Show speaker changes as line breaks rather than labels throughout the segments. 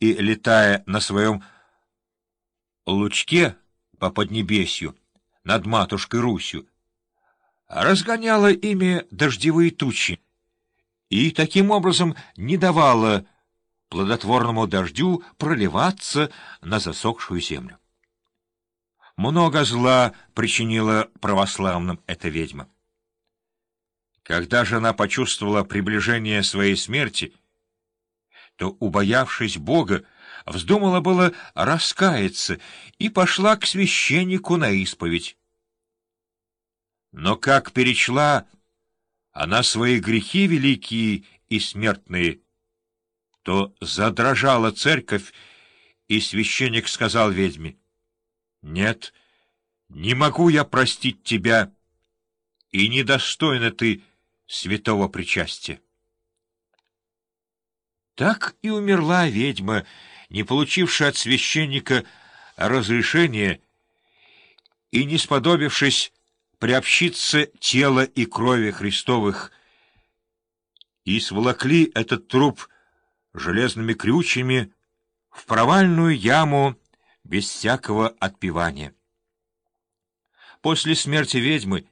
и, летая на своем лучке по Поднебесью над матушкой Русью, разгоняла ими дождевые тучи и таким образом не давала плодотворному дождю проливаться на засохшую землю. Много зла причинила православным эта ведьма. Когда же она почувствовала приближение своей смерти, то, убоявшись Бога, вздумала было раскаяться и пошла к священнику на исповедь. Но как перечла она свои грехи великие и смертные, то задрожала церковь, и священник сказал ведьме, «Нет, не могу я простить тебя, и недостойна ты святого причастия». Так и умерла ведьма, не получившая от священника разрешения и не сподобившись приобщиться тела и крови Христовых, и сволокли этот труп железными крючьями в провальную яму без всякого отпевания. После смерти ведьмы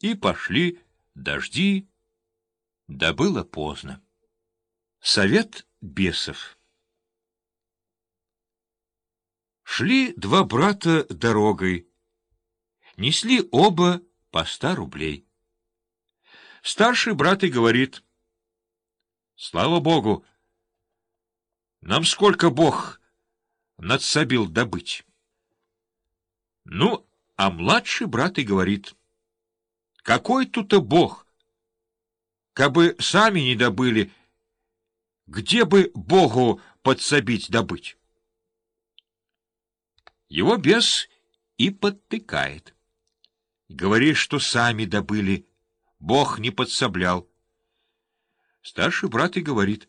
и пошли дожди, да было поздно. Совет бесов Шли два брата дорогой, несли оба по ста рублей. Старший брат и говорит, «Слава Богу! Нам сколько Бог надсобил добыть?» Ну, а младший брат и говорит, «Какой тут-то Бог? Кабы сами не добыли, — где бы Богу подсобить добыть? Его бес и подтыкает. Говоришь, что сами добыли, Бог не подсоблял. Старший брат и говорит,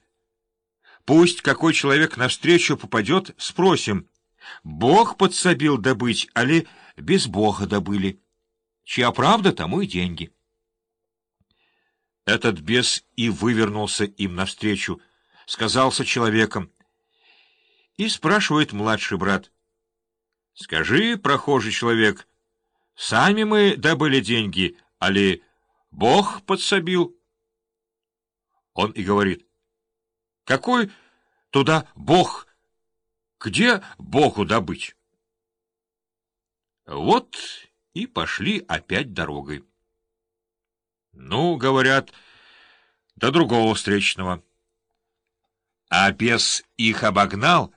пусть какой человек навстречу попадет, спросим, Бог подсобил добыть, али без Бога добыли. Чья правда, тому и деньги. Этот бес и вывернулся им навстречу, сказался человеком. И спрашивает младший брат. — Скажи, прохожий человек, сами мы добыли деньги, али Бог подсобил? Он и говорит. — Какой туда Бог? Где Богу добыть? Вот и пошли опять дорогой. Ну, говорят, до другого встречного а бес их обогнал,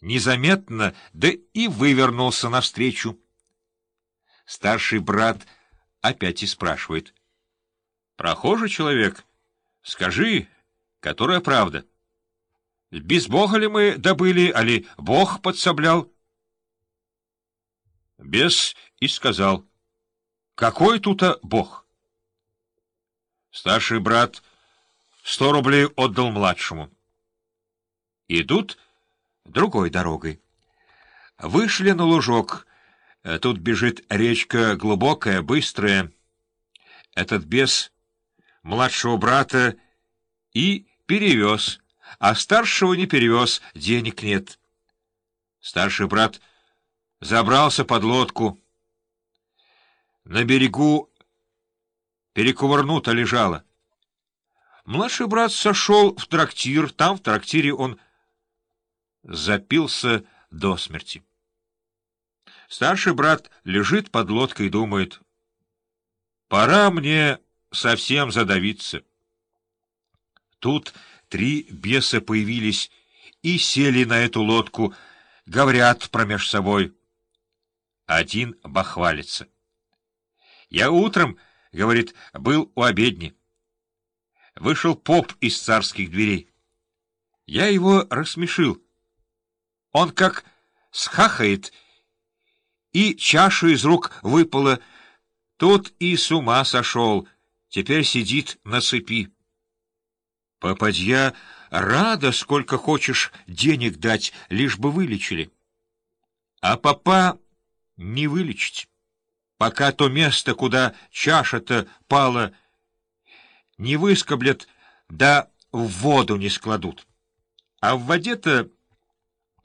незаметно, да и вывернулся навстречу. Старший брат опять и спрашивает. — Прохожий человек, скажи, которая правда? Без Бога ли мы добыли, али Бог подсоблял? Бес и сказал. — Какой тут Бог? Старший брат сто рублей отдал младшему. Идут другой дорогой. Вышли на лужок. Тут бежит речка глубокая, быстрая. Этот бес младшего брата и перевез, а старшего не перевез, денег нет. Старший брат забрался под лодку. На берегу перекувырнуто лежало. Младший брат сошел в трактир, там, в трактире, он запился до смерти. Старший брат лежит под лодкой и думает, «Пора мне совсем задавиться». Тут три беса появились и сели на эту лодку, говорят промеж собой. Один бахвалится. «Я утром, — говорит, — был у обедни» вышел поп из царских дверей. Я его рассмешил. Он как схахает, и чашу из рук выпала. Тут и с ума сошел, теперь сидит на цепи. Попадья рада, сколько хочешь денег дать, лишь бы вылечили. А папа не вылечить, пока то место, куда чаша-то пала, не выскоблят, да в воду не складут. А в воде-то